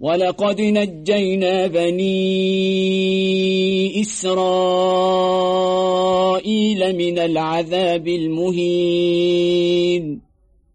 ولقد نجينا بني إسرائيل من العذاب المهين.